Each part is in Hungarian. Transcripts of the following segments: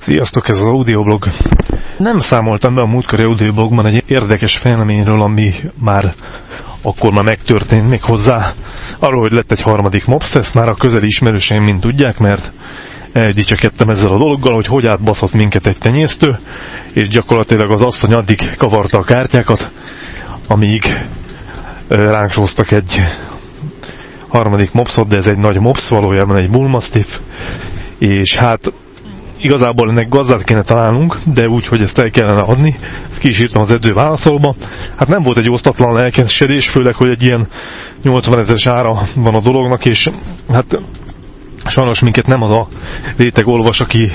Sziasztok, ez az audioblog. Nem számoltam be a múltkori audioblogban egy érdekes fejleményről, ami már akkor már megtörtént még hozzá. Arról, hogy lett egy harmadik MOPS, ezt már a közeli ismerőseim mind tudják, mert eldicsekedtem ezzel a dologgal, hogy hogy átbaszott minket egy tenyésztő, és gyakorlatilag az asszony addig kavarta a kártyákat, amíg ránk egy harmadik mopszot, de ez egy nagy mops, valójában egy bullmastiff, és hát igazából ennek gazdát kéne találnunk, de úgy, hogy ezt el kellene adni. Ezt ki is írtam az edő válaszolba. Hát nem volt egy osztatlan lelkesedés, főleg, hogy egy ilyen 80 ezeres ára van a dolognak, és hát sajnos minket nem az a réteg olvas, aki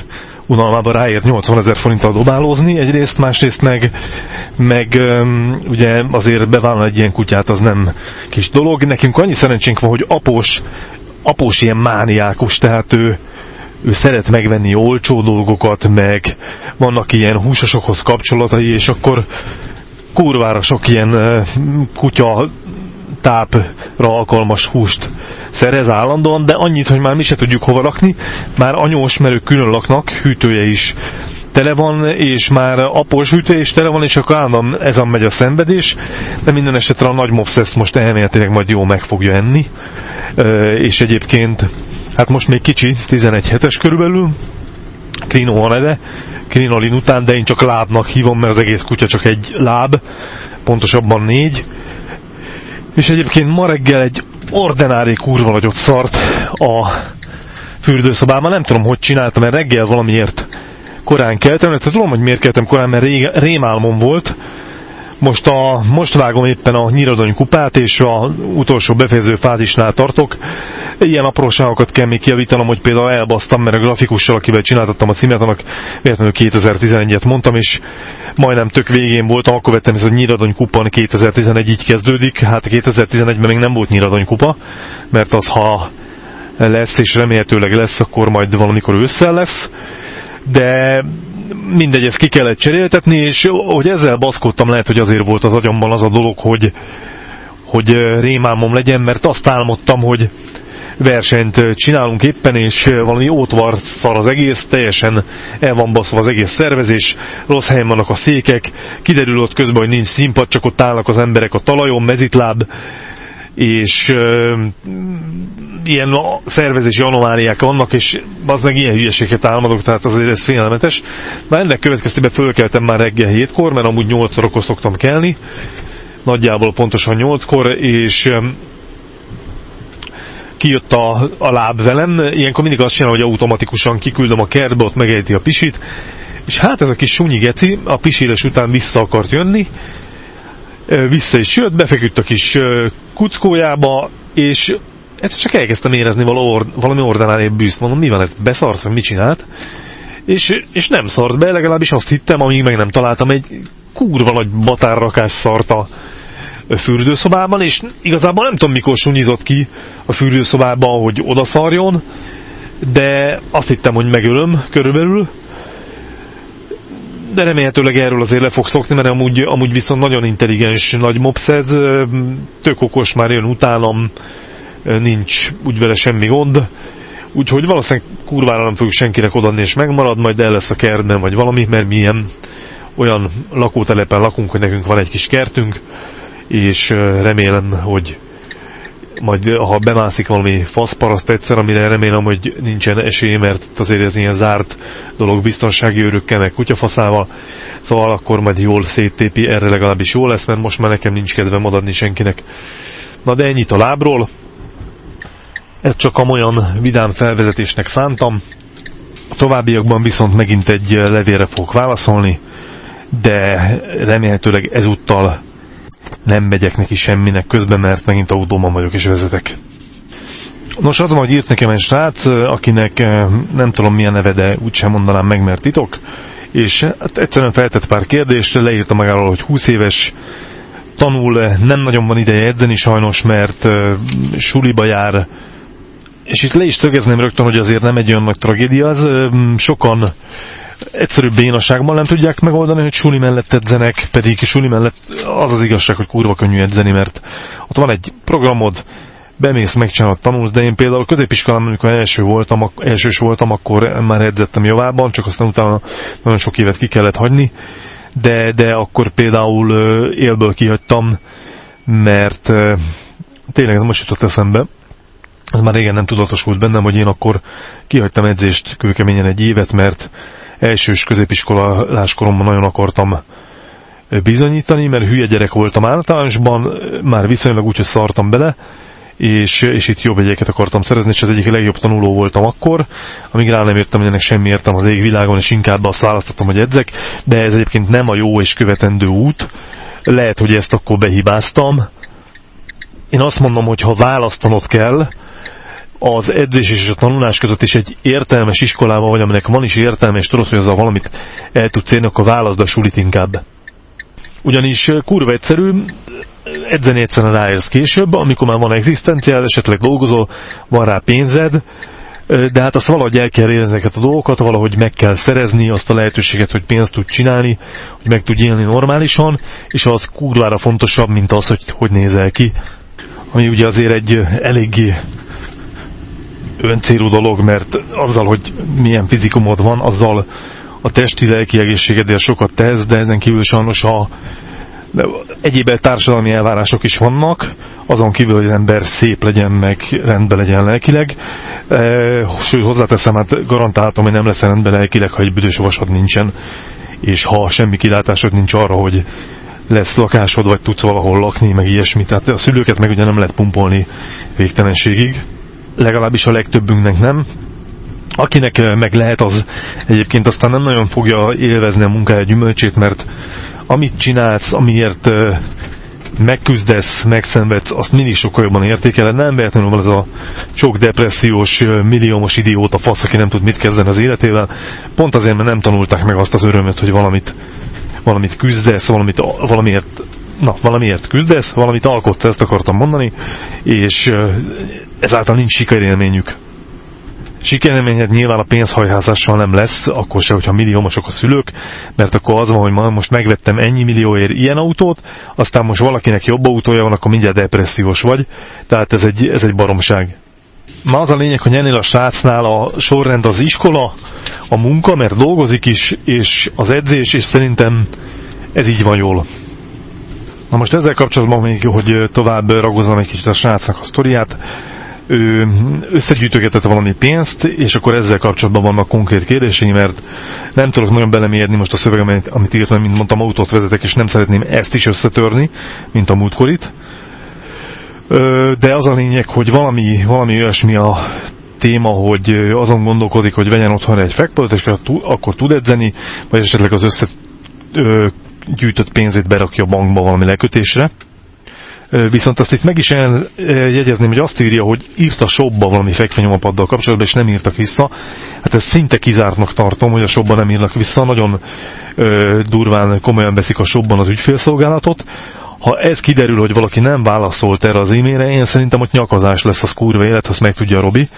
unalmában ráért 80 ezer forinttal dobálózni egyrészt, másrészt meg, meg ugye azért bevállalni egy ilyen kutyát az nem kis dolog. Nekünk annyi szerencsénk van, hogy após, após ilyen mániákus, tehát ő, ő szeret megvenni olcsó dolgokat, meg vannak ilyen húsosokhoz kapcsolatai, és akkor kurvára sok ilyen kutya tápra alkalmas húst szerez állandóan, de annyit, hogy már mi se tudjuk hova rakni, már anyós, mert ők külön laknak, hűtője is tele van, és már após hűtője is tele van, és akkor állandóan ezen megy a szenvedés, de minden esetre a nagy mopsz ezt most elméletileg majd jó meg fogja enni, és egyébként Hát most még kicsi, 11 hetes körülbelül, Krino a neve, Krinolin után, de én csak lábnak hívom, mert az egész kutya csak egy láb, pontosabban négy. És egyébként ma reggel egy ordinári kurva nagyot szart a fürdőszobában, nem tudom, hogy csináltam, mert reggel valamiért korán keltem, mert tudom, hogy miért keltem korán, mert rémálmom volt, most, a, most vágom éppen a Nyiradony kupát, és a utolsó befejező fázisnál tartok. Ilyen apróságokat kell még kiavítanom, hogy például elbasztam, mert a grafikussal, akivel csináltattam a címet, annak véletlenül 2011-et mondtam, és majdnem tök végén voltam, akkor vettem ez a Nyiradony kupa, 2011 így kezdődik. Hát 2011-ben még nem volt Nyiradony kupa, mert az ha lesz, és remélhetőleg lesz, akkor majd valamikor ősszel lesz. De mindegy, ezt ki kellett cseréltetni, és hogy ezzel baszkodtam, lehet, hogy azért volt az agyamban az a dolog, hogy, hogy rémámom legyen, mert azt álmodtam, hogy versenyt csinálunk éppen, és valami ótvar szar az egész, teljesen el van baszva az egész szervezés, rossz helyen vannak a székek, kiderül ott közben, hogy nincs színpad, csak ott állnak az emberek a talajon, mezitláb, és uh, ilyen szervezési anomáliák vannak, és az meg ilyen hülyeséget álmodok, tehát azért ez félelmetes. Már ennek következtében fölkeltem már reggel hétkor, mert amúgy 8 órakor szoktam kelni, nagyjából pontosan 8-kor, és um, kijött a, a láb velem, ilyenkor mindig azt csinálom, hogy automatikusan kiküldöm a kertbe, ott megejti a pisit, és hát ez a kis sunyi geci a pisíres után vissza akart jönni, vissza is jött, befeküdt a kis kuckójába, és egyszer csak elkezdtem érezni valami ordinári bűzt. Mondom, mi van ez? Beszart, vagy mit csinált? És, és nem szart be, legalábbis azt hittem, amíg meg nem találtam egy kurva nagy batárrakás szart a fürdőszobában, és igazából nem tudom, mikor sunyizott ki a fürdőszobában, hogy odaszarjon, de azt hittem, hogy megölöm körülbelül, de remélhetőleg erről azért le fog szokni, mert amúgy, amúgy viszont nagyon intelligens nagy mopsz ez, tök okos, már jön utánam, nincs úgy vele semmi gond, úgyhogy valószínűleg kurvára nem fogjuk senkinek odaadni, és megmarad, majd el lesz a kertben, vagy valami, mert mi olyan lakótelepen lakunk, hogy nekünk van egy kis kertünk, és remélem, hogy majd ha bemászik valami faszparaszt egyszer, amire remélem, hogy nincsen esély, mert azért ez ilyen zárt dolog biztonsági őrökkel, meg kutyafaszával, szóval akkor majd jól széttépi, erre legalábbis jó lesz, mert most már nekem nincs kedvem adni senkinek. Na de ennyit a lábról, ezt csak olyan vidám felvezetésnek szántam, a továbbiakban viszont megint egy levélre fogok válaszolni, de remélhetőleg ezúttal nem megyek neki semminek közben, mert megint autóban vagyok és vezetek. Nos, az van, hogy írt nekem egy srác, akinek eh, nem tudom milyen neve, de úgysem mondanám meg, mert titok, és hát egyszerűen feltett pár kérdést, leírta magáról, hogy 20 éves, tanul, nem nagyon van ideje edzeni sajnos, mert uh, suliba jár, és itt le is tögezném rögtön, hogy azért nem egy olyan nagy tragédia, az sokan egyszerűbb bénaságban nem tudják megoldani, hogy suli mellett edzenek, pedig suli mellett az az igazság, hogy kurva könnyű edzeni, mert ott van egy programod, bemész, megcsinálod, tanulsz, de én például a középiskolán, amikor első voltam, elsős voltam, akkor már edzettem javában, csak aztán utána nagyon sok évet ki kellett hagyni, de, de akkor például élből kihagytam, mert tényleg ez most jutott eszembe, ez már régen nem tudatosult bennem, hogy én akkor kihagytam edzést kőkeményen egy évet, mert elsős középiskolás koromban nagyon akartam bizonyítani, mert hülye gyerek voltam általánosban, már viszonylag úgy, hogy szartam bele, és, és itt jobb egyeket akartam szerezni, és az egyik legjobb tanuló voltam akkor, amíg rá nem jöttem, hogy ennek semmi értem az égvilágon, és inkább azt választottam, hogy edzek, de ez egyébként nem a jó és követendő út, lehet, hogy ezt akkor behibáztam. Én azt mondom, hogy ha választanod kell, az edzés és a tanulás között is egy értelmes iskolában vagy, aminek van is értelme, és tudod, hogy azzal valamit el tudsz érni, akkor válaszd a sulit inkább. Ugyanis kurva egyszerű, edzeni egyszerűen ráérsz később, amikor már van egzisztenciád, esetleg dolgozol, van rá pénzed, de hát azt valahogy el kell érezni ezeket a dolgokat, valahogy meg kell szerezni azt a lehetőséget, hogy pénzt tud csinálni, hogy meg tud élni normálisan, és az kurvára fontosabb, mint az, hogy hogy nézel ki. Ami ugye azért egy eléggé öncélú dolog, mert azzal, hogy milyen fizikumod van, azzal a testi lelki egészségedért sokat tesz, de ezen kívül sajnos a egyéb társadalmi elvárások is vannak, azon kívül, hogy az ember szép legyen, meg rendben legyen lelkileg. E, sőt, hozzáteszem, hát garantáltam, hogy nem lesz rendben lelkileg, ha egy büdös vasad nincsen, és ha semmi kilátásod nincs arra, hogy lesz lakásod, vagy tudsz valahol lakni, meg ilyesmi. Tehát a szülőket meg ugye nem lehet pumpolni végtelenségig, legalábbis a legtöbbünknek nem. Akinek meg lehet, az egyébként aztán nem nagyon fogja élvezni a munkája gyümölcsét, mert amit csinálsz, amiért megküzdesz, megszenvedsz, azt mindig sokkal jobban értékeled. Nem véletlenül van ez a sok depressziós, milliómos idióta fasz, aki nem tud mit kezdeni az életével. Pont azért, mert nem tanulták meg azt az örömöt, hogy valamit, valamit küzdesz, valamit, valamiért, na, valamiért küzdesz, valamit alkotsz, ezt akartam mondani, és ezáltal nincs sikerélményük. Sikerélményed nyilván a pénzhajházással nem lesz, akkor se, hogyha milliómosok a szülők, mert akkor az van, hogy ma most megvettem ennyi millióért ilyen autót, aztán most valakinek jobb autója van, akkor mindjárt depressziós vagy. Tehát ez egy, ez egy baromság. Ma az a lényeg, hogy ennél a srácnál a sorrend az iskola, a munka, mert dolgozik is, és az edzés, és szerintem ez így van jól. Na most ezzel kapcsolatban még, hogy tovább ragozom egy kicsit a srácnak a sztoriát, ő összegyűjtögetett valami pénzt, és akkor ezzel kapcsolatban vannak konkrét kérdései, mert nem tudok nagyon belemérni most a szöveg, amit írtam, mint mondtam, autót vezetek, és nem szeretném ezt is összetörni, mint a múltkorit. De az a lényeg, hogy valami, valami olyasmi a téma, hogy azon gondolkodik, hogy vegyen otthon egy fekvőt, és akkor tud edzeni, vagy esetleg az összegyűjtött pénzét berakja a bankba valami lekötésre. Viszont azt itt meg is jegyezném, hogy azt írja, hogy írt a shopba valami fekvenyomapaddal kapcsolatban, és nem írtak vissza. Hát ezt szinte kizártnak tartom, hogy a shopba nem írnak vissza. Nagyon ö, durván komolyan veszik a shopban az ügyfélszolgálatot. Ha ez kiderül, hogy valaki nem válaszolt erre az e-mailre, én szerintem ott nyakazás lesz az kurva élet, azt meg tudja Robi.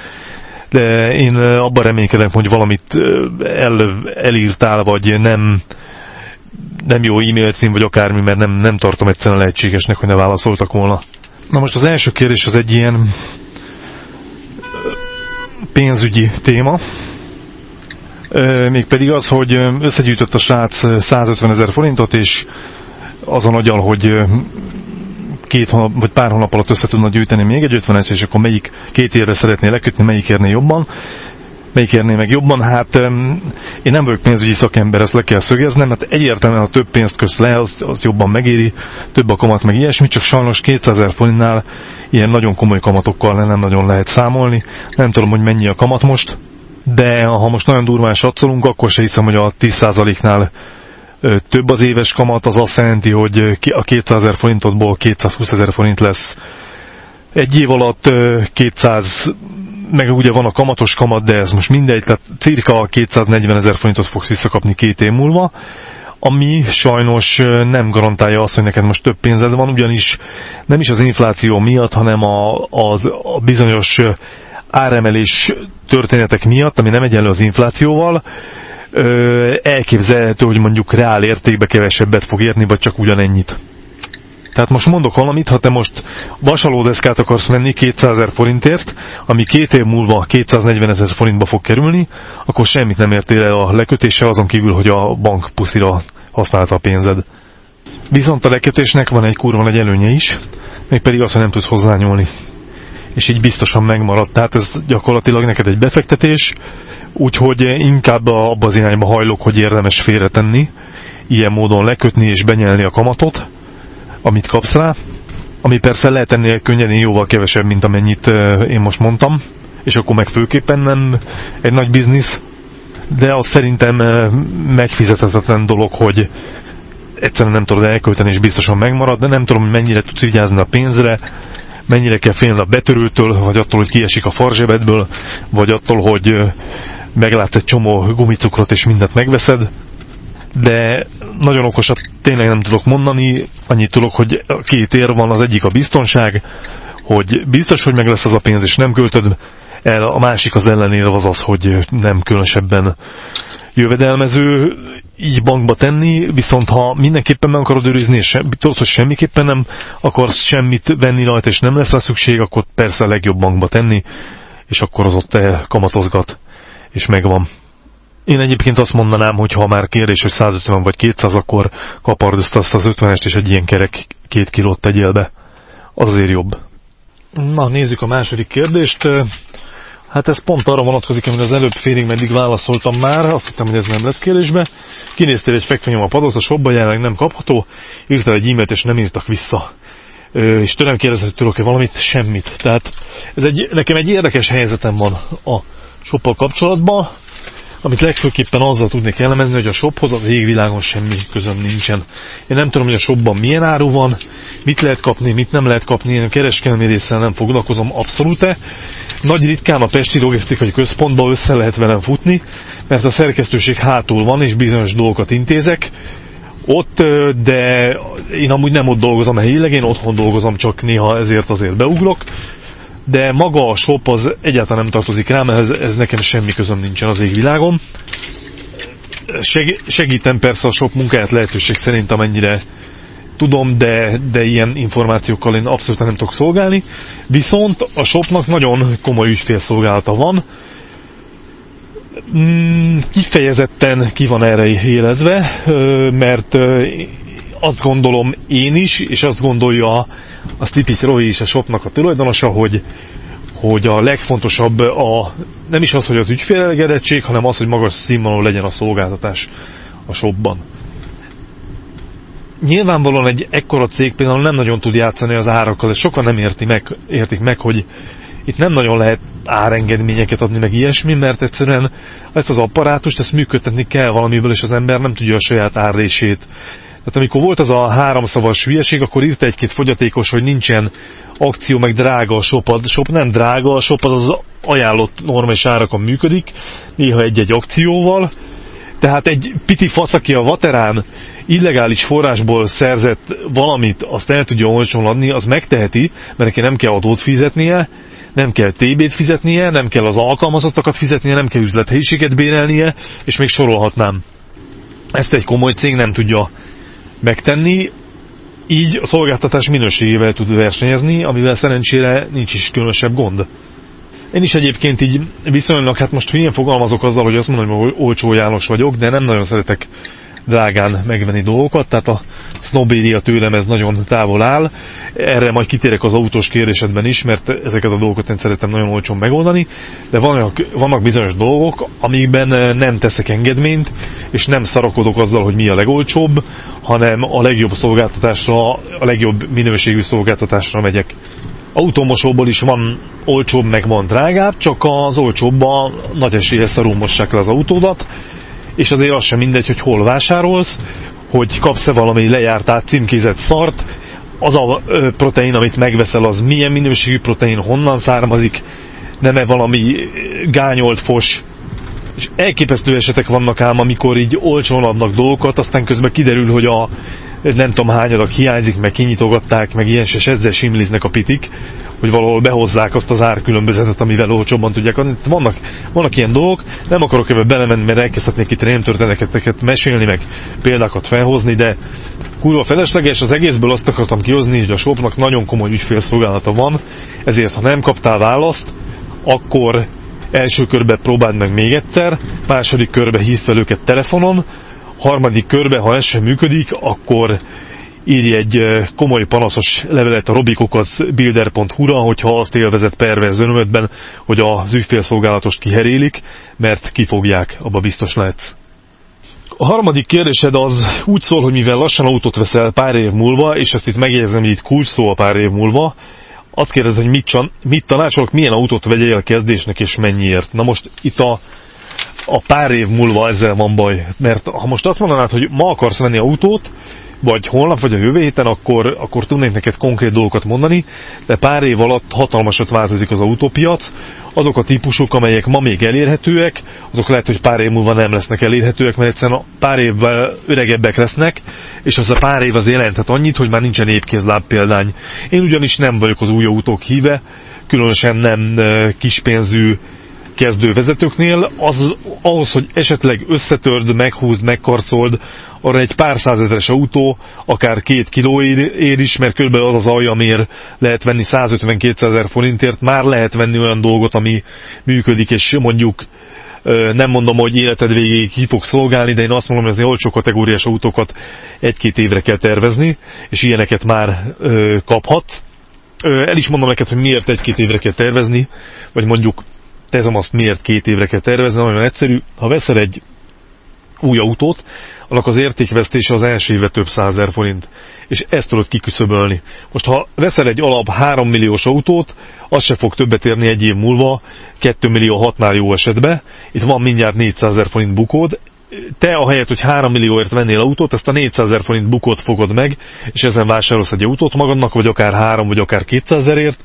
De én abban reménykedem, hogy valamit el, elírtál, vagy nem nem jó e-mail cím, vagy akármi, mert nem, nem tartom egyszerűen lehetségesnek, hogy ne válaszoltak volna. Na most az első kérdés az egy ilyen pénzügyi téma, mégpedig az, hogy összegyűjtött a srác 150 ezer forintot, és azon agyal, hogy két hónap, vagy pár hónap alatt össze tudna gyűjteni még egy 50 és akkor melyik két évre szeretné lekötni, melyik érné jobban melyik érné meg jobban? Hát én nem vagyok pénzügyi szakember, ezt le kell szögeznem, mert egyértelműen ha több pénzt kösz le, az, az jobban megéri, több a kamat meg ilyesmi, csak sajnos 200 ezer forintnál ilyen nagyon komoly kamatokkal nem nagyon lehet számolni. Nem tudom, hogy mennyi a kamat most, de ha most nagyon durván satszolunk, akkor se hiszem, hogy a 10%-nál több az éves kamat, az azt jelenti, hogy a 200 ezer forintotból 220 ezer forint lesz egy év alatt 200 meg ugye van a kamatos kamat, de ez most mindegy, tehát cirka 240 ezer forintot fogsz visszakapni két év múlva, ami sajnos nem garantálja azt, hogy neked most több pénzed van, ugyanis nem is az infláció miatt, hanem a, az, a bizonyos áremelés történetek miatt, ami nem egyenlő az inflációval, elképzelhető, hogy mondjuk reál értékbe kevesebbet fog érni, vagy csak ugyanennyit. Tehát most mondok valamit, ha te most vasalódeszkát akarsz venni 200 ezer forintért, ami két év múlva 240 ezer forintba fog kerülni, akkor semmit nem értél el a lekötése azon kívül, hogy a bank puszira használta a pénzed. Viszont a lekötésnek van egy kurva nagy előnye is, mégpedig az, hogy nem tudsz hozzányúlni. És így biztosan megmaradt. Tehát ez gyakorlatilag neked egy befektetés, úgyhogy inkább abba az irányba hajlok, hogy érdemes félretenni, ilyen módon lekötni és benyelni a kamatot, amit kapsz rá, ami persze lehet ennél könnyedén jóval kevesebb, mint amennyit én most mondtam, és akkor meg főképpen nem egy nagy biznisz, de az szerintem megfizethetetlen dolog, hogy egyszerűen nem tudod elkölteni, és biztosan megmarad, de nem tudom, hogy mennyire tudsz vigyázni a pénzre, mennyire kell félni a betörőtől, vagy attól, hogy kiesik a farzsebedből, vagy attól, hogy meglátsz egy csomó gumicukrot, és mindent megveszed, de nagyon okosat tényleg nem tudok mondani, annyit tudok, hogy két ér van, az egyik a biztonság, hogy biztos, hogy meg lesz az a pénz, és nem költöd el, a másik az ellenére az az, hogy nem különösebben jövedelmező így bankba tenni, viszont ha mindenképpen meg akarod őrizni, és tudod, hogy semmiképpen nem akarsz semmit venni rajta, és nem lesz rá szükség, akkor persze a legjobb bankba tenni, és akkor az ott kamatozgat, és megvan. Én egyébként azt mondanám, hogy ha már kérdés, hogy 150 vagy 200, akkor kapard azt az 50-est, és egy ilyen kerek két kilót tegyél be. Az azért jobb. Na, nézzük a második kérdést. Hát ez pont arra vonatkozik, amit az előbb félig meddig válaszoltam már, azt hittem, hogy ez nem lesz kérdésbe. Kinéztél egy fekvenyom a padot, a shopba jelenleg nem kapható, írtál egy e-mailt és nem írtak vissza. Ö, és tőlem kérdezett, tudok-e valamit? Semmit. Tehát ez egy, nekem egy érdekes helyzetem van a shoppal kapcsolatban amit legfőképpen azzal tudnék elemezni, hogy a shophoz a végvilágon semmi közöm nincsen. Én nem tudom, hogy a shopban milyen áru van, mit lehet kapni, mit nem lehet kapni, én a kereskedelmi részsel nem foglalkozom abszolút -e. Nagy ritkán a Pesti Logisztikai Központba össze lehet velem futni, mert a szerkesztőség hátul van, és bizonyos dolgokat intézek, ott, de én amúgy nem ott dolgozom helyileg, én otthon dolgozom, csak néha ezért azért beugrok, de maga a shop az egyáltalán nem tartozik rám, ez, ez nekem semmi közöm nincsen az égvilágon. Segí, segítem persze a shop munkáját lehetőség szerint, amennyire tudom, de, de ilyen információkkal én abszolút nem tudok szolgálni. Viszont a shopnak nagyon komoly ügyfélszolgálata van, mm, kifejezetten ki van erre élezve, mert azt gondolom én is, és azt gondolja a Slipit Roy is a shopnak a tulajdonosa, hogy, hogy a legfontosabb a, nem is az, hogy az ügyfélelgedettség, hanem az, hogy magas színvonalú legyen a szolgáltatás a shopban. Nyilvánvalóan egy ekkora cég például nem nagyon tud játszani az árakkal, és sokan nem érti meg, értik meg, hogy itt nem nagyon lehet árengedményeket adni, meg ilyesmi, mert egyszerűen ezt az apparátust, ezt működtetni kell valamiből, és az ember nem tudja a saját árrését tehát amikor volt az a háromszavas hülyeség, akkor írta egy-két fogyatékos, hogy nincsen akció, meg drága a shop. A shop nem drága, a shop az az ajánlott normális árakon működik, néha egy-egy akcióval. Tehát egy piti fasz, aki a Vaterán illegális forrásból szerzett valamit, azt el tudja olcsón adni, az megteheti, mert neki nem kell adót fizetnie, nem kell TB-t fizetnie, nem kell az alkalmazottakat fizetnie, nem kell üzlethelyiséget bérelnie, és még sorolhatnám. Ezt egy komoly cég nem tudja megtenni, így a szolgáltatás minőségével tud versenyezni, amivel szerencsére nincs is különösebb gond. Én is egyébként így viszonylag, hát most hülyén fogalmazok azzal, hogy azt mondom, hogy olcsó János vagyok, de nem nagyon szeretek drágán megvenni dolgokat, tehát a sznobéria tőlem ez nagyon távol áll. Erre majd kitérek az autós kérdésedben is, mert ezeket a dolgokat én szeretem nagyon olcsón megoldani, de vannak, vannak bizonyos dolgok, amikben nem teszek engedményt, és nem szarakodok azzal, hogy mi a legolcsóbb, hanem a legjobb szolgáltatásra, a legjobb minőségű szolgáltatásra megyek. Automosóból is van olcsóbb, meg van drágább, csak az olcsóbban nagy esélye szarul mossák le az autódat, és azért az sem mindegy, hogy hol vásárolsz, hogy kapsz-e valami lejárt át címkézett szart, az a protein, amit megveszel, az milyen minőségű protein, honnan származik, nem-e valami gányolt fos, és elképesztő esetek vannak ám, amikor így olcsón adnak dolgokat, aztán közben kiderül, hogy a nem tudom hányadak hiányzik, meg kinyitogatták, meg ilyen se ezzel simliznek a pitik, hogy valahol behozzák azt az árkülönbözetet, amivel olcsóbban tudják adni. Vannak, vannak ilyen dolgok, nem akarok ebbe belemenni, mert elkezdhetnék itt rémtörténeteket mesélni, meg példákat felhozni, de kurva felesleges, az egészből azt akartam kihozni, hogy a shopnak nagyon komoly ügyfélszolgálata van, ezért ha nem kaptál választ, akkor első körbe próbáld meg még egyszer, második körbe hív fel őket telefonon, harmadik körbe, ha ez sem működik, akkor írj egy komoly panaszos levelet a robikokac.builder.hu-ra, hogyha azt élvezett perverz örömödben, hogy az ügyfélszolgálatost kiherélik, mert kifogják, abba biztos lehetsz. A harmadik kérdésed az úgy szól, hogy mivel lassan autót veszel pár év múlva, és ezt itt megjegyzem, hogy itt kulcs szó a pár év múlva, azt kérdezed, hogy mit, mit tanácsolok, milyen autót vegyél kezdésnek és mennyiért. Na most itt a, a pár év múlva ezzel van baj, mert ha most azt mondanád, hogy ma akarsz venni autót, vagy holnap, vagy a jövő héten, akkor, akkor tudnék neked konkrét dolgokat mondani, de pár év alatt hatalmasat változik az autópiac, azok a típusok, amelyek ma még elérhetőek, azok lehet, hogy pár év múlva nem lesznek elérhetőek, mert egyszerűen pár évvel öregebbek lesznek, és az a pár év az jelenthet annyit, hogy már nincsen épkézláb példány. Én ugyanis nem vagyok az új autók híve, különösen nem kispénzű kezdővezetőknél, az, ahhoz, hogy esetleg összetörd, meghúzd, megkarcold, arra egy pár százezeres autó, akár két kiló ér is, mert kb. az az alja, amiért lehet venni 150-200 ezer forintért, már lehet venni olyan dolgot, ami működik, és mondjuk nem mondom, hogy életed végéig ki fog szolgálni, de én azt mondom, hogy az olcsó kategóriás autókat egy-két évre kell tervezni, és ilyeneket már kaphat. El is mondom neked, hogy miért egy-két évre kell tervezni, vagy mondjuk tezem azt, miért két évre kell tervezni, nagyon egyszerű. Ha veszel egy új autót, annak az értékvesztése az első éve több százer forint. És ezt tudod kiküszöbölni. Most ha veszel egy alap 3 milliós autót, az se fog többet érni egy év múlva, 2 millió 6-nál jó esetben. Itt van mindjárt 400 ezer forint bukód, te ahelyett, hogy 3 millióért vennél autót, ezt a 400 ezer forint bukót fogod meg, és ezen vásárolsz egy autót magadnak, vagy akár 3, vagy akár 200 ezerért,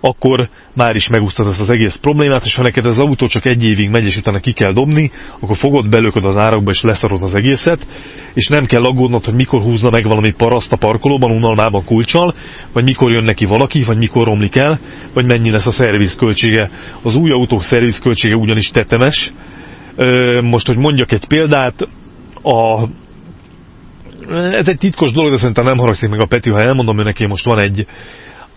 akkor már is megúsztad ezt az egész problémát, és ha neked az autó csak egy évig megy, és utána ki kell dobni, akkor fogod, belököd az árakba, és leszarod az egészet, és nem kell aggódnod, hogy mikor húzza meg valami paraszt a parkolóban, unalmában kulcsal, vagy mikor jön neki valaki, vagy mikor romlik el, vagy mennyi lesz a szervizköltsége. Az új autók szervizköltsége ugyanis tetemes. Most, hogy mondjak egy példát, a ez egy titkos dolog, de szerintem nem haragszik meg a Peti, ha elmondom, hogy neki most van egy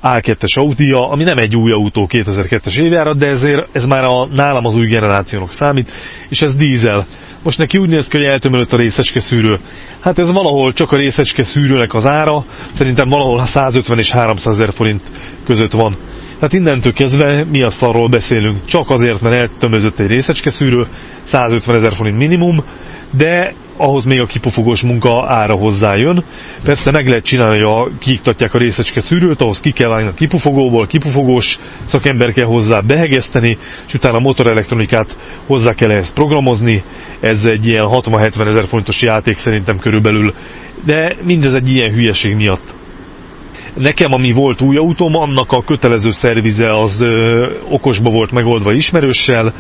a2-es Audia, ami nem egy új autó 2002-es évjárat, de ezért ez már a, nálam az új generációnak számít, és ez dízel. Most neki úgy néz ki, hogy eltömölött a részecske szűrő. Hát ez valahol csak a részecske szűrőnek az ára, szerintem valahol 150 és 300 ezer forint között van. Tehát innentől kezdve mi a szarról beszélünk? Csak azért, mert eltömözött egy részecske szűrő, 150 ezer forint minimum, de ahhoz még a kipufogós munka ára hozzájön. Persze meg lehet csinálni, hogy kiiktatják a részecske szűrőt, ahhoz ki kell állni a kipufogóból, kipufogós szakember kell hozzá behegeszteni, és utána a motorelektronikát hozzá kell ehhez programozni. Ez egy ilyen 60-70 ezer fontos játék szerintem körülbelül, de mindez egy ilyen hülyeség miatt. Nekem, ami volt új autóm, annak a kötelező szervize az ö, okosba volt megoldva ismerőssel,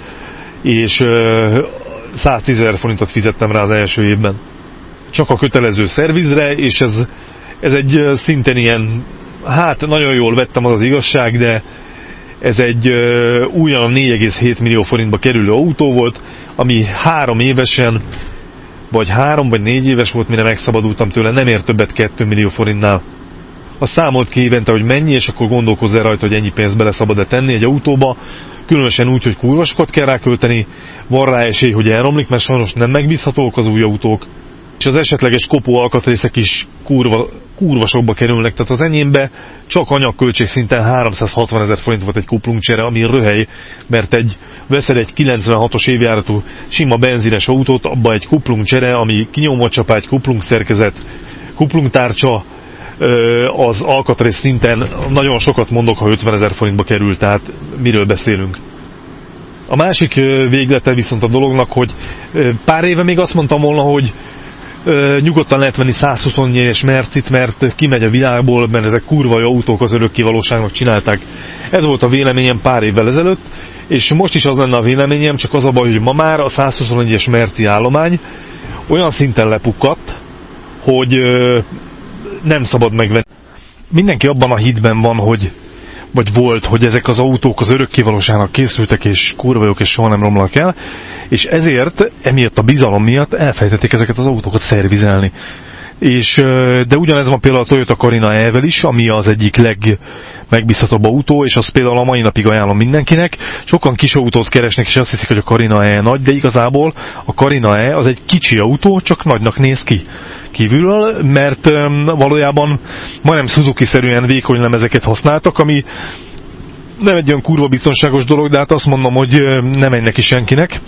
és ö, 110 ezer forintot fizettem rá az első évben. Csak a kötelező szervizre, és ez, ez egy szinten ilyen, hát nagyon jól vettem az az igazság, de ez egy újan 4,7 millió forintba kerülő autó volt, ami három évesen, vagy három vagy négy éves volt, mire megszabadultam tőle, nem ért többet 2 millió forintnál. A számolt ki évente, hogy mennyi, és akkor gondolkozz el rajta, hogy ennyi pénzt bele szabad-e tenni egy autóba, különösen úgy, hogy kurvasokat kell rákölteni, van rá esély, hogy elromlik, mert sajnos nem megbízhatók az új autók, és az esetleges kopó alkatrészek is kurva, kurva sokba kerülnek, tehát az enyémbe csak anyagköltség szinten 360 ezer forint volt egy kuplungcsere, ami röhely, mert egy, veszel egy 96-os évjáratú sima benzines autót, abba egy kuplungcsere, ami kinyomócsapágy, kuplung szerkezet, kuplungtárcsa, az alkatrész szinten nagyon sokat mondok, ha 50 ezer forintba kerül, tehát miről beszélünk. A másik véglete viszont a dolognak, hogy pár éve még azt mondtam volna, hogy nyugodtan lehet venni 124-es Mercit, mert kimegy a világból, mert ezek kurva jó autók az örökkivalóságnak csinálták. Ez volt a véleményem pár évvel ezelőtt, és most is az lenne a véleményem, csak az a baj, hogy ma már a 124-es Merci állomány olyan szinten lepukkadt, hogy nem szabad megvenni. Mindenki abban a hitben van, hogy vagy volt, hogy ezek az autók az örökkévalóságnak készültek, és kurva jók, és soha nem romlanak el, és ezért, emiatt a bizalom miatt elfejtették ezeket az autókat szervizelni. És, de ugyanez van például a Toyota Carina E-vel is, ami az egyik legmegbízhatóbb autó, és azt például a mai napig ajánlom mindenkinek. Sokan kis autót keresnek, és azt hiszik, hogy a Carina E nagy, de igazából a Carina E az egy kicsi autó, csak nagynak néz ki kívülről, mert valójában majdnem Suzuki-szerűen vékony lemezeket használtak, ami nem egy olyan kurva biztonságos dolog, de hát azt mondom, hogy nem menj neki senkinek,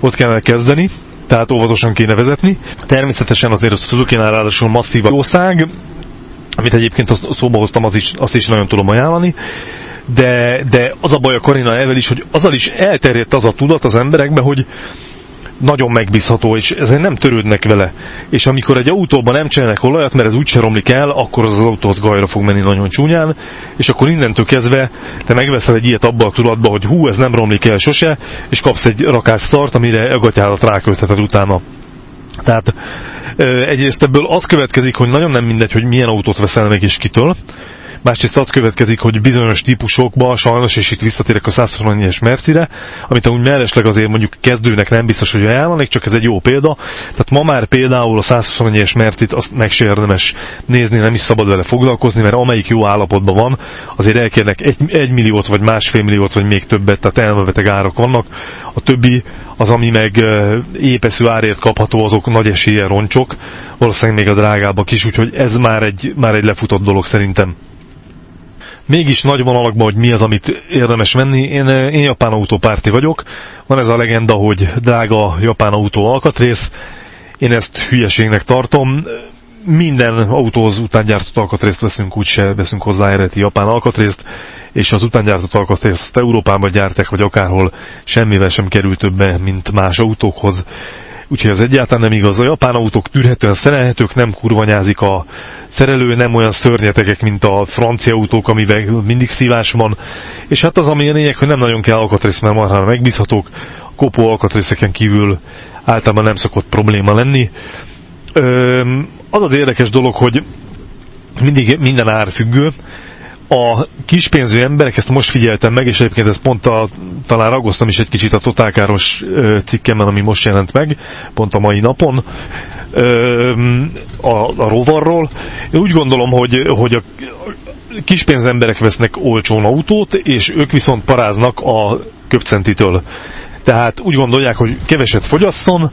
ott kellene kezdeni tehát óvatosan kéne vezetni. Természetesen azért a Suzuki-nál ráadásul masszív a jószág, amit egyébként szóba hoztam, az is, azt is nagyon tudom ajánlani, de, de az a baj a Karina Evel is, hogy azzal is elterjedt az a tudat az emberekbe, hogy nagyon megbízható, és ezért nem törődnek vele. És amikor egy autóban nem csinálnak olajat, mert ez úgyse romlik el, akkor az, az autó az gajra fog menni nagyon csúnyán, és akkor innentől kezdve te megveszel egy ilyet abba a tudatba, hogy hú, ez nem romlik el sose, és kapsz egy rakás szart, amire a gatyádat utána. Tehát egyrészt ebből az következik, hogy nagyon nem mindegy, hogy milyen autót veszel meg és kitől, Másrészt az következik, hogy bizonyos típusokban sajnos, és itt visszatérek a 124-es Mercire, amit amúgy mellesleg azért mondjuk kezdőnek nem biztos, hogy ajánlanék, csak ez egy jó példa. Tehát ma már például a 124-es Mercit azt meg se érdemes nézni, nem is szabad vele foglalkozni, mert amelyik jó állapotban van, azért elkérnek egy, egy milliót, vagy másfél milliót, vagy még többet, tehát elmeveteg árak vannak. A többi az, ami meg épeszű árért kapható, azok nagy esélye roncsok, valószínűleg még a drágábbak is, úgyhogy ez már egy, már egy lefutott dolog szerintem mégis nagy vonalakban, hogy mi az, amit érdemes venni. Én, én japán autópárti vagyok. Van ez a legenda, hogy drága japán autó alkatrész. Én ezt hülyeségnek tartom. Minden autóhoz utángyártott alkatrészt veszünk, úgyse veszünk hozzá eredeti japán alkatrészt, és az utángyártott alkatrészt Európában gyárták, vagy akárhol semmivel sem kerül többe, mint más autókhoz. Úgyhogy ez egyáltalán nem igaz. A japán autók tűrhetően szerelhetők, nem kurvanyázik a szerelő, nem olyan szörnyetegek, mint a francia autók, amiben mindig szívás van. És hát az, ami a lényeg, hogy nem nagyon kell alkatrész, mert marhára megbízhatók. A kopó alkatrészeken kívül általában nem szokott probléma lenni. Az az érdekes dolog, hogy mindig minden ár függő, a kispénzű emberek, ezt most figyeltem meg, és egyébként ezt pont a, talán ragoztam is egy kicsit a totálkáros cikkemben, ami most jelent meg, pont a mai napon, a, a rovarról. Én úgy gondolom, hogy, hogy a kispénzű emberek vesznek olcsón autót, és ők viszont paráznak a köpcentitől. Tehát úgy gondolják, hogy keveset fogyasszon,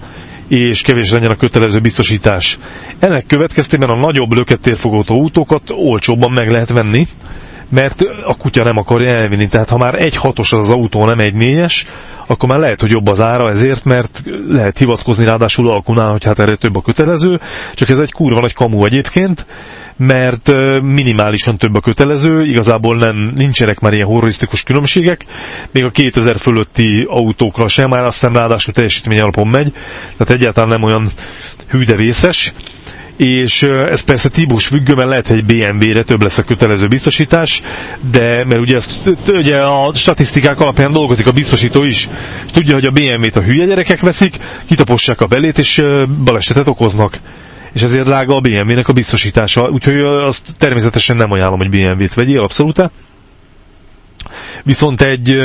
és kevés legyen a kötelező biztosítás. Ennek következtében a nagyobb lökettérfogó autókat olcsóbban meg lehet venni, mert a kutya nem akarja elvinni. Tehát ha már egy hatos az, az autó, nem egy négyes, akkor már lehet, hogy jobb az ára ezért, mert lehet hivatkozni ráadásul alkunál, hogy hát erre több a kötelező, csak ez egy kurva nagy kamu egyébként, mert minimálisan több a kötelező, igazából nem, nincsenek már ilyen horrorisztikus különbségek, még a 2000 fölötti autókra sem, már azt hiszem ráadásul teljesítmény alapon megy, tehát egyáltalán nem olyan hűdevészes, és ez persze típus függő, mert lehet, hogy BMW-re több lesz a kötelező biztosítás, de mert ugye, ezt, ugye a statisztikák alapján dolgozik a biztosító is, és tudja, hogy a BMW-t a hülye gyerekek veszik, kitapossák a belét, és balesetet okoznak. És ezért drága a BMW-nek a biztosítása, úgyhogy azt természetesen nem ajánlom, hogy BMW-t vegyél, abszolút. Viszont egy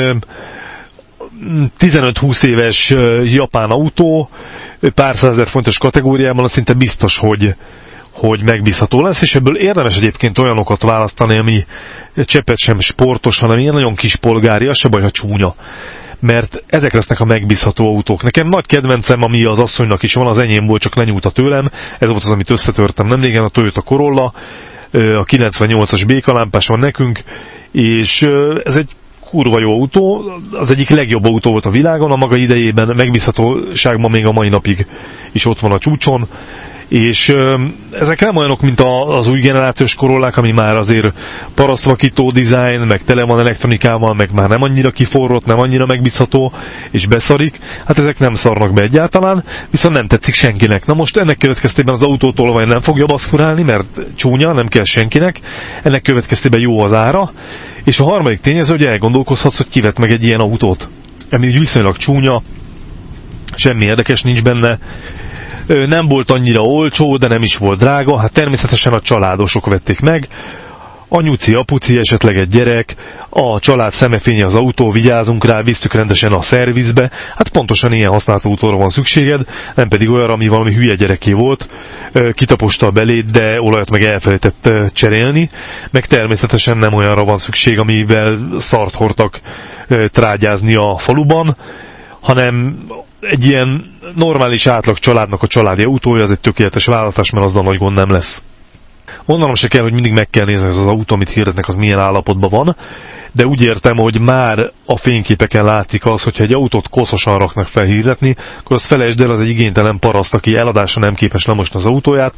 15-20 éves japán autó, pár százezer fontos kategóriában, az szinte biztos, hogy, hogy megbízható lesz, és ebből érdemes egyébként olyanokat választani, ami cseppet sem sportos, hanem ilyen nagyon kis polgári, az se baj, ha csúnya. Mert ezek lesznek a megbízható autók. Nekem nagy kedvencem, ami az asszonynak is van, az enyém volt, csak lenyúlta tőlem. Ez volt az, amit összetörtem nem régen, a Toyota Corolla, a 98-as békalámpás van nekünk, és ez egy kurva jó autó, az egyik legjobb autó volt a világon a maga idejében, megbízhatóságban még a mai napig is ott van a csúcson, és ezek nem olyanok, mint az új generációs korollák, ami már azért parasztvakító dizájn, meg tele van elektronikával, meg már nem annyira kiforrott, nem annyira megbízható, és beszarik. Hát ezek nem szarnak be egyáltalán, viszont nem tetszik senkinek. Na most ennek következtében az autótolvaj nem fogja baszkurálni, mert csúnya, nem kell senkinek. Ennek következtében jó az ára. És a harmadik tényező, hogy elgondolkozhatsz, hogy kivet meg egy ilyen autót. Ami viszonylag csúnya, semmi érdekes nincs benne, nem volt annyira olcsó, de nem is volt drága, hát természetesen a családosok vették meg, anyuci, apuci, esetleg egy gyerek, a család szemefénye az autó, vigyázunk rá, visszük rendesen a szervizbe, hát pontosan ilyen használt autóra van szükséged, nem pedig olyan, ami valami hülye gyereké volt, kitaposta a belét, de olajat meg elfelejtett cserélni, meg természetesen nem olyanra van szükség, amivel szart hordtak trágyázni a faluban, hanem egy ilyen normális átlag családnak a családi autója, az egy tökéletes választás, mert azzal nagy gond nem lesz. Mondanom se kell, hogy mindig meg kell nézni, hogy az autó, amit hirdetnek, az milyen állapotban van, de úgy értem, hogy már a fényképeken látszik az, hogyha egy autót koszosan raknak fel hirdetni, akkor az felejtsd el, az egy igénytelen paraszt, aki eladásra nem képes lemosni az autóját,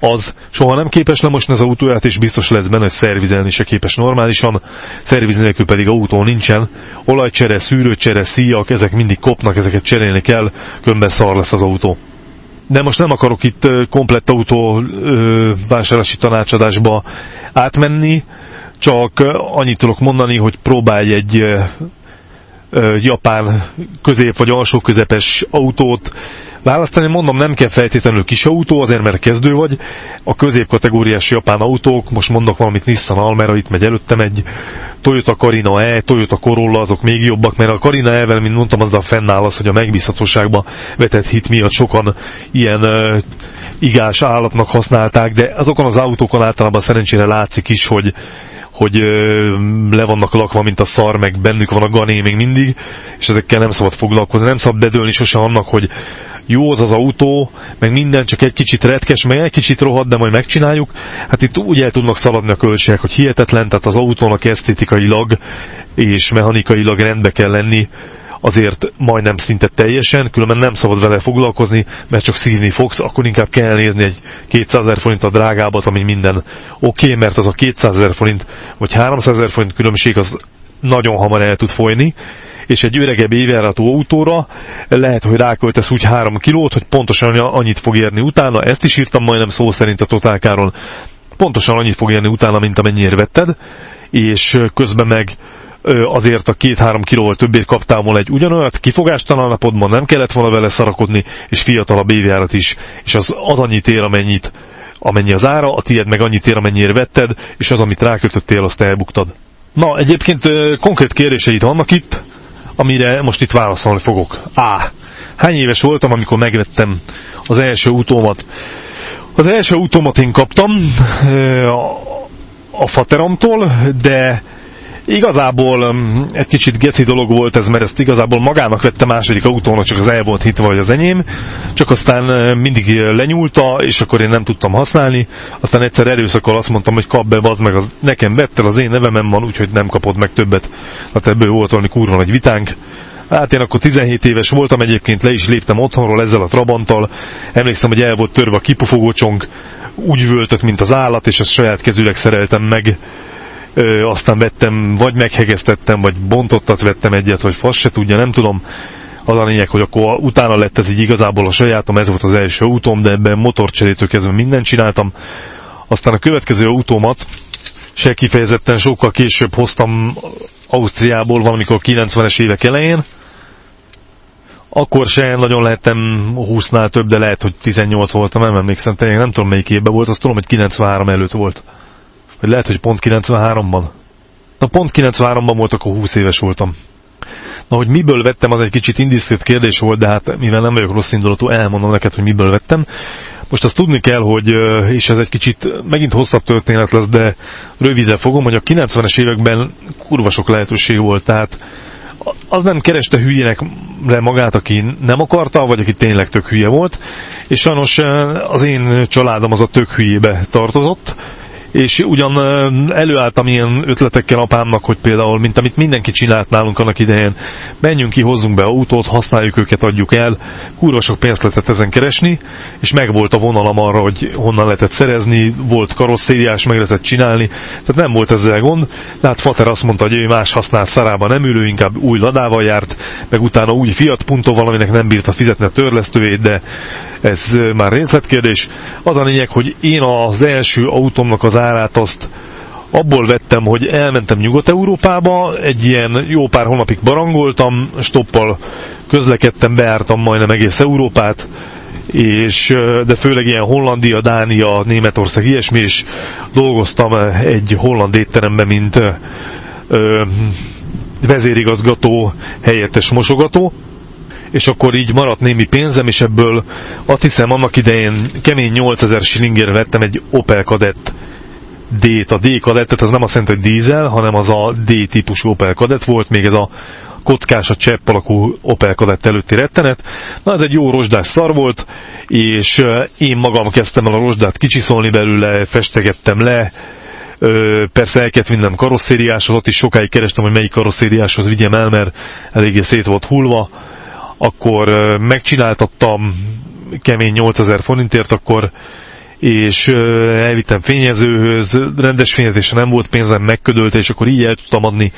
az soha nem képes lemosni az autóját, és biztos lesz benne, hogy szervizelni se képes normálisan, szerviz nélkül pedig autó nincsen. Olajcsere, szűrőcsere, szíjak, ezek mindig kopnak, ezeket cserélni kell, különben szar lesz az autó. De most nem akarok itt komplett autó vásárlási tanácsadásba átmenni, csak annyit tudok mondani, hogy próbálj egy japán közép vagy alsó közepes autót választani. Mondom, nem kell feltétlenül kis autó, azért mert kezdő vagy. A középkategóriás japán autók, most mondok valamit Nissan Almera, itt megy előttem egy Toyota Carina E, Toyota Corolla, azok még jobbak, mert a Carina E-vel, mint mondtam, azzal fennáll az, hogy a megbízhatóságba vetett hit miatt sokan ilyen uh, igás állatnak használták, de azokon az autókon általában szerencsére látszik is, hogy hogy le vannak lakva, mint a szar, meg bennük van a gané még mindig, és ezekkel nem szabad foglalkozni, nem szabad bedőlni sose annak, hogy jó az az autó, meg minden csak egy kicsit retkes, meg egy kicsit rohadt, de majd megcsináljuk. Hát itt úgy el tudnak szaladni a költségek, hogy hihetetlen, tehát az autónak esztétikailag és mechanikailag rendbe kell lenni, azért majdnem szinte teljesen, különben nem szabad vele foglalkozni, mert csak szívni fogsz, akkor inkább kell nézni egy 200 ezer forint a drágábbat, ami minden oké, okay, mert az a 200 ezer forint vagy 300 ezer forint különbség az nagyon hamar el tud folyni, és egy öregebb évjáratú autóra. Lehet, hogy ráköltesz úgy 3 kilót, hogy pontosan annyit fog érni utána, ezt is írtam majdnem szó szerint a totálkáron, pontosan annyit fog érni utána, mint amennyire vetted, és közben meg azért a két-három kilóval többét kaptál volna egy ugyanolyat, kifogástalan napodban nem kellett volna vele szarakodni, és fiatalabb évjárat is, és az, az annyit ér, amennyit, amennyi az ára, a tiéd meg annyit ér, amennyire vetted, és az, amit rákötöttél, azt elbuktad. Na, egyébként konkrét kérdéseid vannak itt, amire most itt válaszolni fogok. A. Hány éves voltam, amikor megvettem az első utómat? Az első utómat én kaptam a fateramtól, de Igazából um, egy kicsit geci dolog volt ez, mert ezt igazából magának vette második autónak, csak az el volt hitve, vagy az enyém, csak aztán uh, mindig lenyúlta, és akkor én nem tudtam használni, aztán egyszer erőszakkal azt mondtam, hogy kap be, az meg az, nekem vettel, az én nevemem van, úgyhogy nem kapod meg többet. Hát ebből volt valami kurva nagy vitánk. Hát én akkor 17 éves voltam, egyébként le is léptem otthonról ezzel a Trabanttal. Emlékszem, hogy el volt törve a kipufogócsonk, úgy völtött, mint az állat, és ezt saját kezűleg szereltem meg ö, aztán vettem, vagy meghegesztettem, vagy bontottat vettem egyet, vagy fasz se tudja, nem tudom. Az a lényeg, hogy akkor utána lett ez így igazából a sajátom, ez volt az első autóm, de ebben motorcserétől kezdve mindent csináltam. Aztán a következő autómat se kifejezetten sokkal később hoztam Ausztriából, valamikor 90-es évek elején. Akkor se nagyon lehettem 20-nál több, de lehet, hogy 18 voltam, nem emlékszem, tényleg nem tudom melyik évben volt, azt tudom, hogy 93 előtt volt. Vagy lehet, hogy pont 93-ban. Na pont 93-ban volt, akkor 20 éves voltam. Na, hogy miből vettem, az egy kicsit indiszkrét kérdés volt, de hát mivel nem vagyok rossz indulatú, elmondom neked, hogy miből vettem. Most azt tudni kell, hogy, és ez egy kicsit megint hosszabb történet lesz, de rövidre fogom, hogy a 90-es években kurva sok lehetőség volt, tehát az nem kereste hülyének le magát, aki nem akarta, vagy aki tényleg tök hülye volt, és sajnos az én családom az a tök hülyébe tartozott, és ugyan előálltam ilyen ötletekkel apámnak, hogy például, mint amit mindenki csinált nálunk annak idején, menjünk ki, hozzunk be autót, használjuk őket, adjuk el, kurva sok pénzt lehetett ezen keresni, és meg volt a vonalam arra, hogy honnan lehetett szerezni, volt karosszériás, meg lehetett csinálni, tehát nem volt ezzel gond, de hát Fater azt mondta, hogy ő más használt szarában nem ülő, inkább új ladával járt, meg utána új Fiat Punto valaminek nem bírta fizetni a törlesztőjét, de ez már részletkérdés. Az a lényeg, hogy én az első autómnak az árát azt abból vettem, hogy elmentem Nyugat-Európába, egy ilyen jó pár hónapig barangoltam, stoppal közlekedtem, beártam majdnem egész Európát, és, de főleg ilyen Hollandia, Dánia, Németország, ilyesmi, és dolgoztam egy holland étteremben, mint ö, vezérigazgató, helyettes mosogató, és akkor így maradt némi pénzem, és ebből azt hiszem annak idején kemény 8000 shillingért vettem egy Opel Kadett D-t. A D kadettet az nem azt jelenti, hogy dízel, hanem az a D típusú Opel Kadett volt, még ez a kockás a csepp alakú Opel Kadett előtti rettenet. Na ez egy jó rozsdás szar volt, és én magam kezdtem el a rozsdát kicsiszolni belőle, festegettem le, persze el kellett vinnem karosszériáshoz, ott is sokáig kerestem, hogy melyik karosszériáshoz vigyem el, mert eléggé szét volt hullva. Akkor megcsináltattam kemény 8000 forintért, akkor és elvittem fényezőhöz, rendes fényezésre nem volt pénzem, megködölte, és akkor így el tudtam adni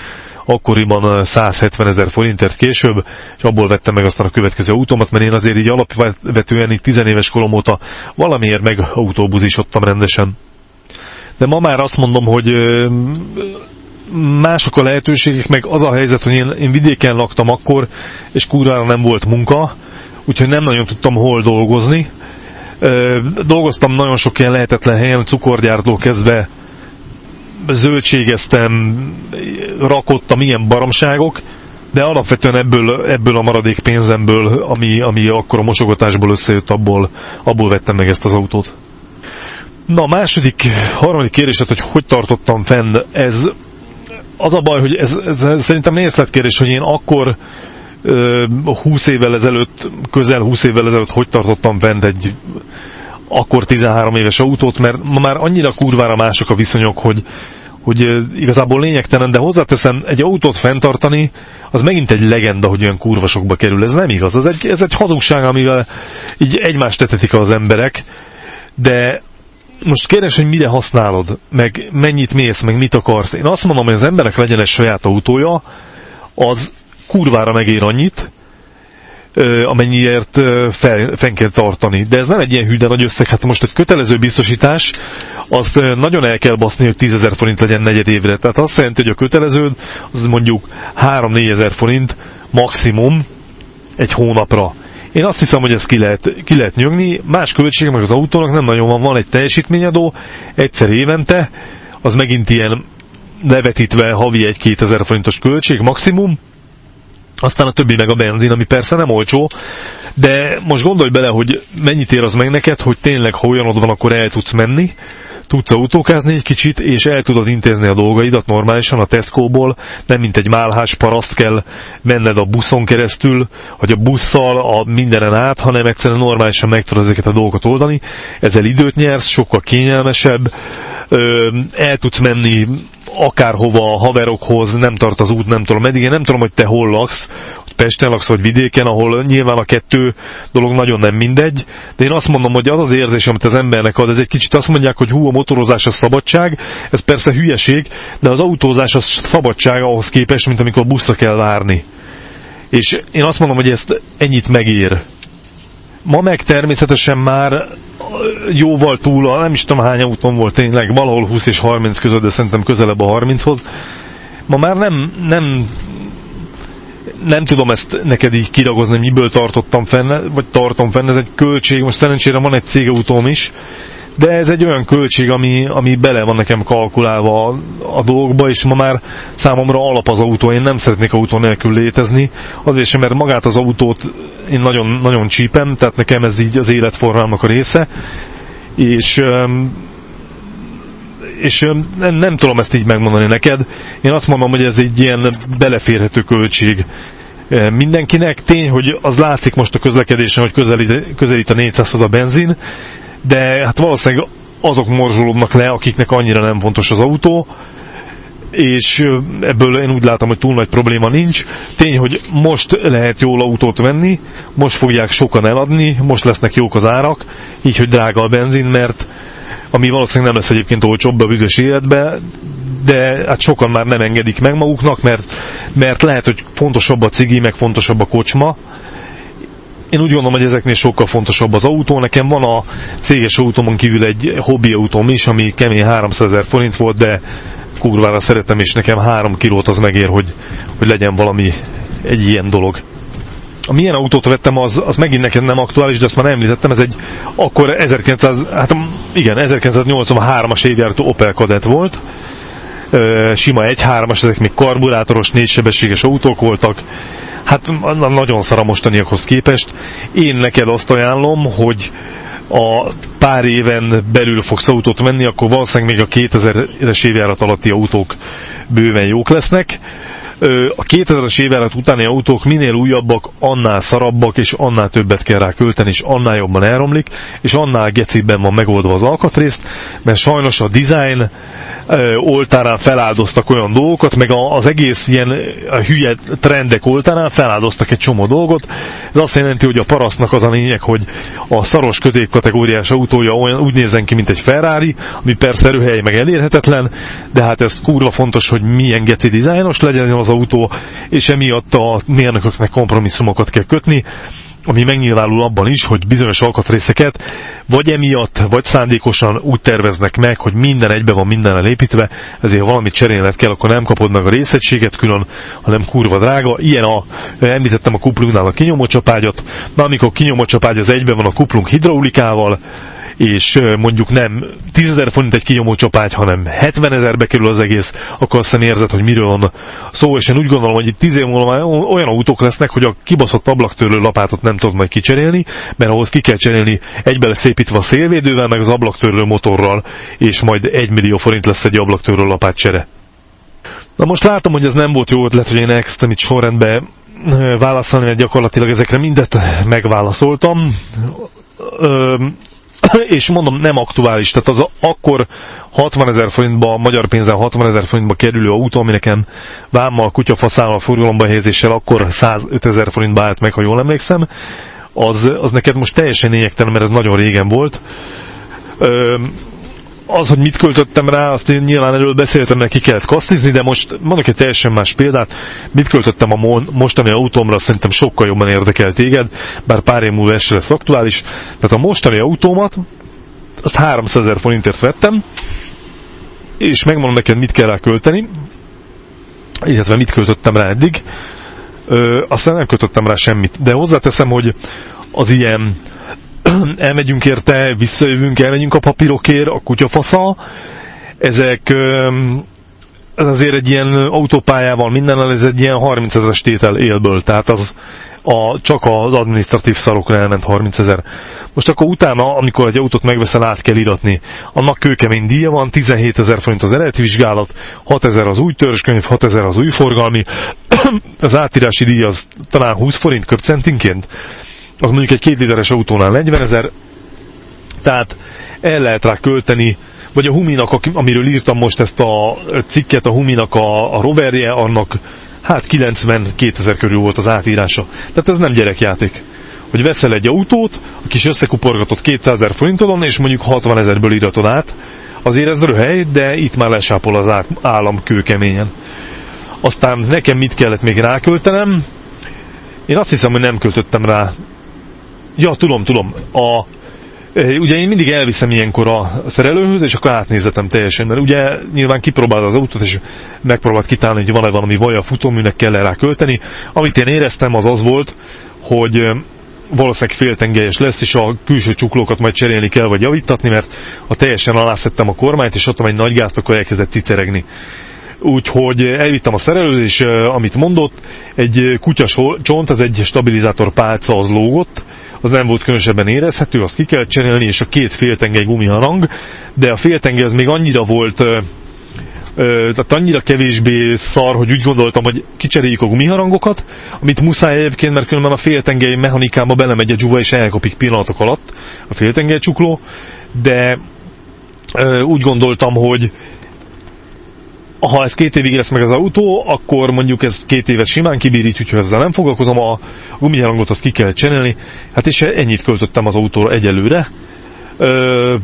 akkoriban 170 ezer forintért később, és abból vettem meg aztán a következő autómat, mert én azért így alapvetően így tizenéves korom óta valamiért meg autóbuzisodtam rendesen. De ma már azt mondom, hogy mások a lehetőségek, meg az a helyzet, hogy én, én vidéken laktam akkor, és kurvára nem volt munka, úgyhogy nem nagyon tudtam hol dolgozni. Dolgoztam nagyon sok ilyen lehetetlen helyen, cukorgyártól kezdve zöldségeztem, rakottam ilyen baromságok, de alapvetően ebből, ebből a maradék pénzemből, ami, ami akkor a mosogatásból összejött, abból, abból vettem meg ezt az autót. Na, második, harmadik kérdés, hogy hogy tartottam fenn, ez az a baj, hogy ez, ez, ez szerintem kérdés, hogy én akkor 20 évvel ezelőtt, közel 20 évvel ezelőtt hogy tartottam fent egy akkor 13 éves autót, mert ma már annyira kurvára mások a viszonyok, hogy, hogy igazából lényegtelen, de hozzáteszem, egy autót fenntartani, az megint egy legenda, hogy olyan kurvasokba kerül. Ez nem igaz, ez egy, ez egy hazugság, amivel így egymást tetetik az emberek, de most kérdés, hogy mire használod, meg mennyit mész, meg mit akarsz. Én azt mondom, hogy az emberek legyen egy saját autója, az kurvára megér annyit, amennyiért fel, fenn kell tartani. De ez nem egy ilyen hű, de nagy összeg. Hát most egy kötelező biztosítás, az nagyon el kell baszni, hogy 10 ezer forint legyen negyed évre. Tehát azt jelenti, hogy a kötelező az mondjuk 3-4 ezer forint maximum egy hónapra. Én azt hiszem, hogy ezt ki lehet, ki lehet nyögni. Más költsége meg az autónak nem nagyon van. Van egy teljesítményadó, egyszer évente, az megint ilyen levetítve havi 1-2 ezer forintos költség maximum, aztán a többi meg a benzin, ami persze nem olcsó, de most gondolj bele, hogy mennyit ér az meg neked, hogy tényleg, ha olyanod van, akkor el tudsz menni, tudsz autókázni egy kicsit, és el tudod intézni a dolgaidat normálisan a Tesco-ból, nem mint egy málhás paraszt kell menned a buszon keresztül, vagy a busszal, a mindenen át, hanem egyszerűen normálisan meg tudod ezeket a dolgokat oldani. Ezzel időt nyersz, sokkal kényelmesebb, el tudsz menni akárhova haverokhoz, nem tart az út, nem tudom meddig. Én nem tudom, hogy te hol laksz, hogy Pesten laksz, vagy vidéken, ahol nyilván a kettő dolog nagyon nem mindegy, de én azt mondom, hogy az az érzés, amit az embernek ad, ez egy kicsit azt mondják, hogy hú, a motorozás a szabadság, ez persze hülyeség, de az autózás a szabadság ahhoz képest, mint amikor buszra kell várni. És én azt mondom, hogy ezt ennyit megér. Ma meg természetesen már jóval túl, nem is tudom hány autón volt tényleg, valahol 20 és 30 között, de szerintem közelebb a 30-hoz. Ma már nem, nem, nem tudom ezt neked így kiragozni, miből tartottam fenn, vagy tartom fenn, ez egy költség, most szerencsére van egy cégautóm is, de ez egy olyan költség, ami, ami bele van nekem kalkulálva a, a dolgokba, és ma már számomra alap az autó, én nem szeretnék autó nélkül létezni, azért sem, mert magát az autót én nagyon, nagyon csípem, tehát nekem ez így az életformámnak a része, és és nem, nem tudom ezt így megmondani neked. Én azt mondom, hogy ez egy ilyen beleférhető költség mindenkinek. Tény, hogy az látszik most a közlekedésen, hogy közelít, közelít a 400 a benzin, de hát valószínűleg azok morzsolódnak le, akiknek annyira nem fontos az autó, és ebből én úgy látom, hogy túl nagy probléma nincs. Tény, hogy most lehet jól autót venni, most fogják sokan eladni, most lesznek jók az árak, így, hogy drága a benzin, mert ami valószínűleg nem lesz egyébként olcsóbb a büdös életbe, de hát sokan már nem engedik meg maguknak, mert, mert lehet, hogy fontosabb a cigi, meg fontosabb a kocsma, én úgy gondolom, hogy ezeknél sokkal fontosabb az autó. Nekem van a céges autómon kívül egy hobbi autóm is, ami kemény 300 ezer forint volt, de kurvára szeretem, és nekem 3 kilót az megér, hogy, hogy legyen valami egy ilyen dolog. milyen autót vettem, az, az megint neked nem aktuális, de azt már említettem, ez egy akkor 1900, hát igen, 1983-as évjáratú Opel Kadett volt, sima 1.3-as, ezek még karburátoros, négysebességes autók voltak, hát nagyon szar a mostaniakhoz képest. Én neked azt ajánlom, hogy a pár éven belül fogsz autót venni, akkor valószínűleg még a 2000-es évjárat alatti autók bőven jók lesznek a 2000-es évjárat utáni autók minél újabbak, annál szarabbak, és annál többet kell rá költeni, és annál jobban elromlik, és annál gecibben van megoldva az alkatrészt, mert sajnos a design oltárán feláldoztak olyan dolgokat, meg az egész ilyen hülye trendek oltárán feláldoztak egy csomó dolgot. Ez azt jelenti, hogy a parasztnak az a lényeg, hogy a szaros köték kategóriás autója olyan, úgy nézzen ki, mint egy Ferrari, ami persze erőhely meg elérhetetlen, de hát ez kurva fontos, hogy milyen geci dizájnos legyen az autó, és emiatt a mérnököknek kompromisszumokat kell kötni ami megnyilvánul abban is, hogy bizonyos alkatrészeket vagy emiatt, vagy szándékosan úgy terveznek meg, hogy minden egybe van minden építve, ezért valamit cserélned kell, akkor nem kapod meg a részegységet külön, hanem kurva drága. Ilyen a, említettem a kuplungnál a kinyomócsapágyat, na amikor kinyomócsapágy az egybe van a kuplung hidraulikával, és mondjuk nem 10 ezer forint egy kinyomó csapágy, hanem 70 ezerbe kerül az egész, akkor aztán érzed, hogy miről van szó, és én úgy gondolom, hogy itt 10 év múlva olyan autók lesznek, hogy a kibaszott ablaktörlő lapátot nem tudod majd kicserélni, mert ahhoz ki kell cserélni egybe lesz építve a szélvédővel, meg az ablaktörlő motorral, és majd 1 millió forint lesz egy ablaktörlő lapát csere. Na most látom, hogy ez nem volt jó ötlet, hogy én elkezdtem itt sorrendbe válaszolni, mert gyakorlatilag ezekre mindet megválaszoltam és mondom, nem aktuális. Tehát az akkor 60 ezer forintba, magyar pénzen 60 ezer forintba kerülő autó, ami nekem vámmal, kutyafaszával, forgalomba helyezéssel akkor 105 ezer forintba állt meg, ha jól emlékszem, az, az neked most teljesen lényegtelen, mert ez nagyon régen volt. Ö, az, hogy mit költöttem rá, azt én nyilván erről beszéltem, mert ki kellett kasztizni, de most mondok egy teljesen más példát. Mit költöttem a mostani autómra, szerintem sokkal jobban érdekel téged, bár pár év múlva ez lesz aktuális. Tehát a mostani autómat, azt 300 ezer forintért vettem, és megmondom neked, mit kell rá költeni, illetve mit költöttem rá eddig. Ö, aztán nem költöttem rá semmit, de hozzáteszem, hogy az ilyen elmegyünk érte, visszajövünk, elmegyünk a papírokért, a kutyafasza. Ezek ez azért egy ilyen autópályával mindennel, ez egy ilyen 30 ezeres tétel élből, tehát az a, csak az administratív szarokra elment 30 ezer. Most akkor utána, amikor egy autót megveszel, át kell iratni. Annak kőkemény díja van, 17 ezer forint az eredeti vizsgálat, 6 ezer az új törzskönyv, 6 ezer az új forgalmi, az átírási díj az talán 20 forint köpcentinként az mondjuk egy két literes autónál 40 ezer, tehát el lehet rá költeni, vagy a Huminak, amiről írtam most ezt a cikket, a Huminak a, a roverje, annak hát 92 ezer körül volt az átírása. Tehát ez nem gyerekjáték. Hogy veszel egy autót, a kis összekuporgatott 200 ezer forintodon, és mondjuk 60 ezerből iratod át, azért ez röhely, de itt már lesápol az állam kőkeményen. Aztán nekem mit kellett még ráköltenem? Én azt hiszem, hogy nem költöttem rá Ja, tudom, tudom. A, ugye én mindig elviszem ilyenkor a szerelőhöz, és akkor átnézetem teljesen, mert ugye nyilván kipróbál az autót, és megpróbált kitálni, hogy van-e valami vaj a futóműnek, kell -e rá költeni. Amit én éreztem, az az volt, hogy valószínűleg féltengelyes lesz, és a külső csuklókat majd cserélni kell, vagy javítatni, mert ha teljesen alászettem a kormányt, és adtam egy nagy gázt, akkor elkezdett ciceregni. Úgyhogy elvittem a szerelőt, és amit mondott, egy kutyas csont, ez egy stabilizátor pálca, az lógott, az nem volt különösebben érezhető, azt ki kell cserélni, és a két féltengely gumiharang, de a féltengely az még annyira volt, ö, ö, tehát annyira kevésbé szar, hogy úgy gondoltam, hogy kicseréljük a gumiharangokat, amit muszáj egyébként, mert különben a féltengely mechanikába belemegy a dzsuva, és elkapik pillanatok alatt a féltengely csukló, de úgy gondoltam, hogy ha ez két évig lesz meg az autó, akkor mondjuk ez két évet simán kibírít, úgyhogy ezzel nem foglalkozom, a gumiharangot azt ki kell cserélni. Hát és ennyit költöttem az autóra egyelőre. Ö,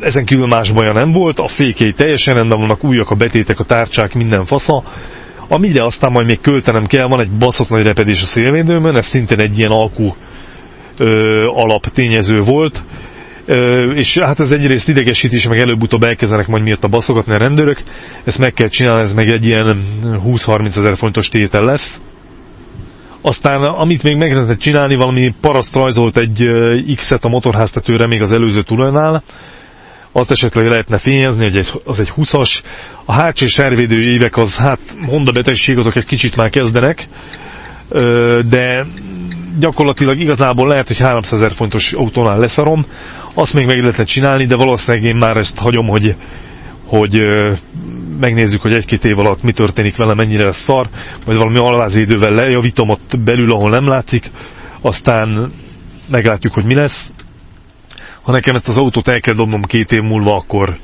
ezen kívül más baja nem volt, a fékei teljesen rendben vannak, újak a betétek, a tárcsák, minden fasza. Amire aztán majd még költenem kell, van egy baszott nagy repedés a szélvédőmön, ez szintén egy ilyen alkú ö, alap tényező volt és hát ez egyrészt idegesítés, meg előbb-utóbb elkezdenek majd miatt a baszogatni a rendőrök, ezt meg kell csinálni, ez meg egy ilyen 20-30 ezer fontos tétel lesz. Aztán amit még meg lehetett csinálni, valami paraszt rajzolt egy X-et a motorháztetőre még az előző tulajdonál, azt esetleg lehetne fényezni, hogy az egy 20-as. A hátsó servédő évek az, hát Honda betegség, azok egy kicsit már kezdenek, de gyakorlatilag igazából lehet, hogy 300 ezer fontos autónál leszarom, azt még meg lehetne csinálni, de valószínűleg én már ezt hagyom, hogy, hogy megnézzük, hogy egy-két év alatt mi történik vele, mennyire lesz szar, vagy valami alvázédővel lejavítom ott belül, ahol nem látszik, aztán meglátjuk, hogy mi lesz. Ha nekem ezt az autót el kell dobnom két év múlva, akkor,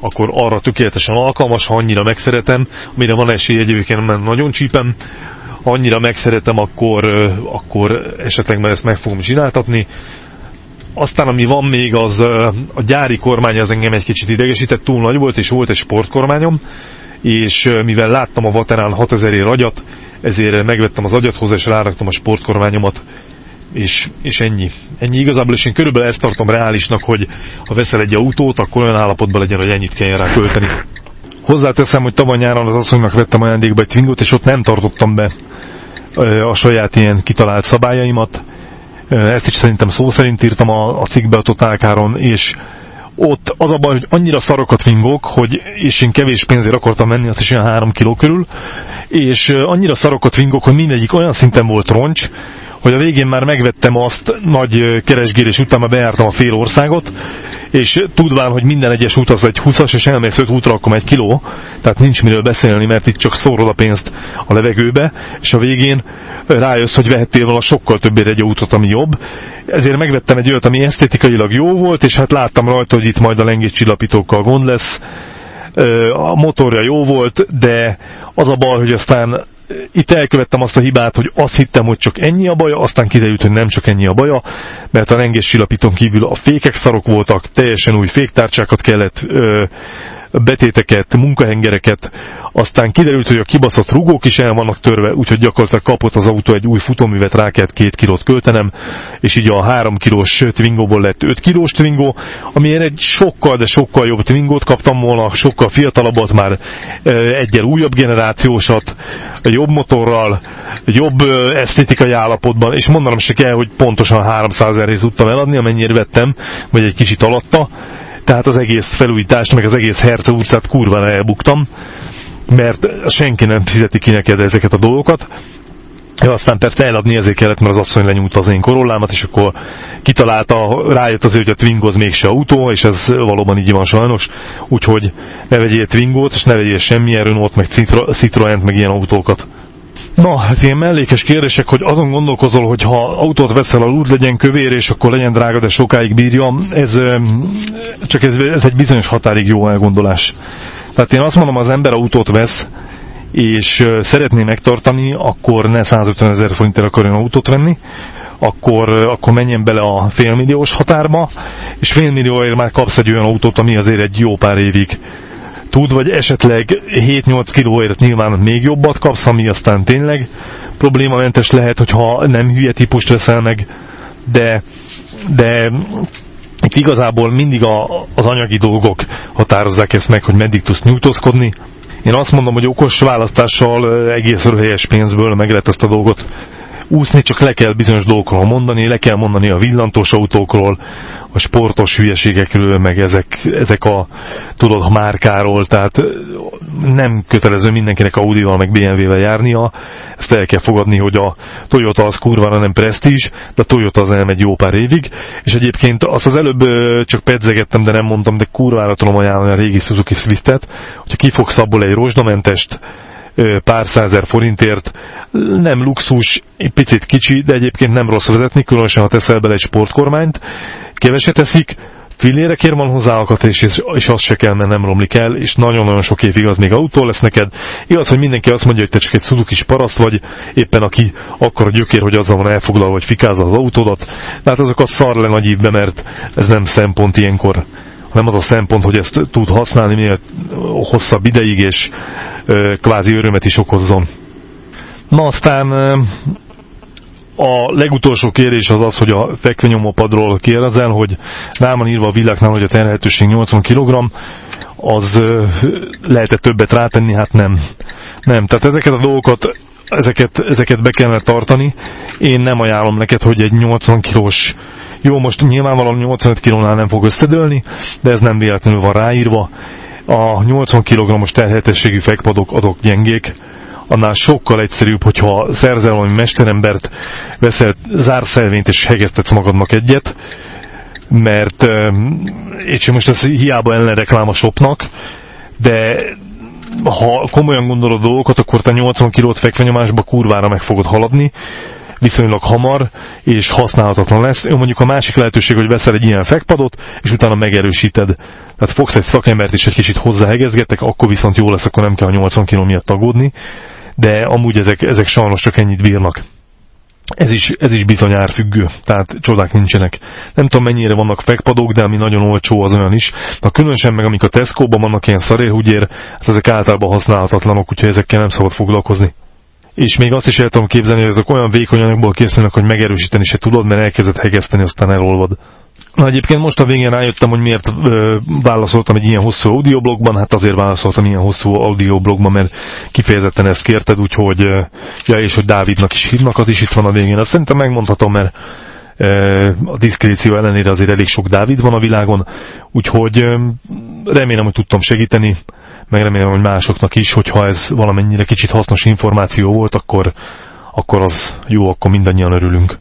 akkor arra tökéletesen alkalmas, ha annyira megszeretem, amire van esély egyébként, mert nagyon csípem, ha annyira megszeretem, akkor, akkor esetleg már ezt meg fogom csináltatni. Aztán ami van még, az a gyári kormány az engem egy kicsit idegesített, túl nagy volt, és volt egy sportkormányom, és mivel láttam a Vaterán 6000 ér agyat, ezért megvettem az agyat hozzá, és ráraktam a sportkormányomat, és, és ennyi. Ennyi igazából, és én körülbelül ezt tartom reálisnak, hogy ha veszel egy autót, akkor olyan állapotban legyen, hogy ennyit kell rá költeni. Hozzáteszem, hogy tavaly nyáron az asszonynak vettem ajándékba egy Twingot, és ott nem tartottam be a saját ilyen kitalált szabályaimat. Ezt is szerintem szó szerint írtam a, a cikkbe a totálkáron, és ott az a baj, hogy annyira szarok a twingok, hogy, és én kevés pénzért akartam menni, azt is olyan 3 kiló körül, és annyira szarok a twingok, hogy mindegyik olyan szinten volt roncs, hogy a végén már megvettem azt nagy keresgélés után, már bejártam a fél országot, és tudván, hogy minden egyes út az egy 20-as, és elmész 5 útra, akkor egy kiló, tehát nincs miről beszélni, mert itt csak szórod a pénzt a levegőbe, és a végén rájössz, hogy vehettél volna sokkal többére egy útot, ami jobb. Ezért megvettem egy olyat, ami esztétikailag jó volt, és hát láttam rajta, hogy itt majd a lengéscsillapítókkal gond lesz. A motorja jó volt, de az a baj, hogy aztán itt elkövettem azt a hibát, hogy azt hittem, hogy csak ennyi a baja, aztán kiderült, hogy nem csak ennyi a baja, mert a rengés csillapíton kívül a fékek szarok voltak, teljesen új féktárcsákat kellett ö, betéteket, munkahengereket, aztán kiderült, hogy a kibaszott rugók is el vannak törve, úgyhogy gyakorlatilag kapott az autó egy új futóművet, rá kellett két kilót költenem, és így a három kilós Twingóból lett 5 kilós Twingo, amiért egy sokkal, de sokkal jobb Twingót kaptam volna, sokkal fiatalabbat már, egyel újabb generációsat, jobb motorral, jobb esztétikai állapotban, és mondanom se kell, hogy pontosan 300 ezerért tudtam eladni, amennyire vettem, vagy egy kicsit alatta, tehát az egész felújítást, meg az egész Herce utcát kurvára elbuktam, mert senki nem fizeti ki neked ezeket a dolgokat. Ja, aztán persze eladni ezért kellett, mert az asszony lenyújta az én korollámat, és akkor kitalálta, rájött azért, hogy a Twingo az mégse autó, és ez valóban így van sajnos, úgyhogy ne vegyél Twingot, és ne vegyél semmilyen Renault, meg Citroent, meg ilyen autókat. Na, hát ilyen mellékes kérdések, hogy azon gondolkozol, hogy ha autót veszel, a úgy legyen kövér, és akkor legyen drága, de sokáig bírja, ez csak ez, ez egy bizonyos határig jó elgondolás. Tehát én azt mondom, az ember autót vesz, és szeretné megtartani, akkor ne 150 ezer forintért akarjon autót venni, akkor, akkor menjen bele a félmilliós határba, és félmillióért már kapsz egy olyan autót, ami azért egy jó pár évig tud, vagy esetleg 7-8 kilóért nyilván még jobbat kapsz, ami aztán tényleg problémamentes lehet, hogyha nem hülye típust veszel meg, de, de itt igazából mindig a, az anyagi dolgok határozzák ezt meg, hogy meddig tudsz nyújtózkodni. Én azt mondom, hogy okos választással egész helyes pénzből meg lehet ezt a dolgot úszni, csak le kell bizonyos dolgokról mondani, le kell mondani a villantós autókról, a sportos hülyeségekről, meg ezek, ezek a, tudod, a márkáról, tehát nem kötelező mindenkinek Audi-val, meg BMW-vel járnia, ezt el kell fogadni, hogy a Toyota az kurvára nem presztízs, de a Toyota az elmegy jó pár évig, és egyébként azt az előbb csak pedzegettem, de nem mondtam, de kurvára tudom ajánlani a régi Suzuki Swiftet, hogyha kifogsz abból egy rozsdamentest, pár százer forintért, nem luxus, picit kicsi, de egyébként nem rossz vezetni, különösen ha teszel bele egy sportkormányt, keveset teszik, fillérekért van hozzá alkatrész, és, és az se kell, mert nem romlik el, és nagyon-nagyon sok évig az még autó lesz neked. Igaz, hogy mindenki azt mondja, hogy te csak egy Suzuki paraszt vagy, éppen aki akkor a gyökér, hogy azzal van elfoglalva, hogy fikázza az autódat. Tehát azok a szar le nagy ívbe, mert ez nem szempont ilyenkor hanem az a szempont, hogy ezt tud használni minél hosszabb ideig, és kvázi örömet is okozzon. Na aztán a legutolsó kérés az az, hogy a fekvenyomópadról kérdezel, hogy rá van írva a világnál, hogy a terhelhetőség 80 kg, az lehet-e többet rátenni? Hát nem. Nem. Tehát ezeket a dolgokat ezeket, ezeket be kellene tartani. Én nem ajánlom neked, hogy egy 80 kilós jó, most nyilvánvalóan 85 kilónál nem fog összedőlni, de ez nem véletlenül van ráírva. A 80 kg-os terhetességű fekpadok adok gyengék, annál sokkal egyszerűbb, hogyha szerzel valami mesterembert, veszel zárszelvényt és hegesztetsz magadnak egyet, mert és most ez hiába ellenreklám a shopnak, de ha komolyan gondolod dolgokat, akkor te 80 kilót fekvenyomásba kurvára meg fogod haladni, viszonylag hamar, és használhatatlan lesz. Mondjuk a másik lehetőség, hogy veszel egy ilyen fekpadot, és utána megerősíted. Tehát fogsz egy szakembert, és egy kicsit hozzáhegezgetek, akkor viszont jó lesz, akkor nem kell a 80 kg miatt tagódni, de amúgy ezek, ezek sajnos csak ennyit bírnak. Ez is, ez is bizony árfüggő, tehát csodák nincsenek. Nem tudom mennyire vannak fekpadok, de ami nagyon olcsó az olyan is. Na különösen meg amik a Tesco-ban vannak ilyen szarérhúgyér, hát ezek általában használhatatlanok, úgyhogy ezekkel nem szabad foglalkozni és még azt is el tudom képzelni, hogy ezek olyan vékony anyagból készülnek, hogy megerősíteni se tudod, mert elkezdett hegeszteni, aztán elolvad. Na egyébként most a végén rájöttem, hogy miért ö, válaszoltam egy ilyen hosszú audioblogban, hát azért válaszoltam ilyen hosszú audioblogban, mert kifejezetten ezt kérted, úgyhogy, ö, ja és hogy Dávidnak is hívnak, az is itt van a végén. Azt szerintem megmondhatom, mert ö, a diszkréció ellenére azért elég sok Dávid van a világon, úgyhogy ö, remélem, hogy tudtam segíteni meg remélem, hogy másoknak is, hogyha ez valamennyire kicsit hasznos információ volt, akkor, akkor az jó, akkor mindannyian örülünk.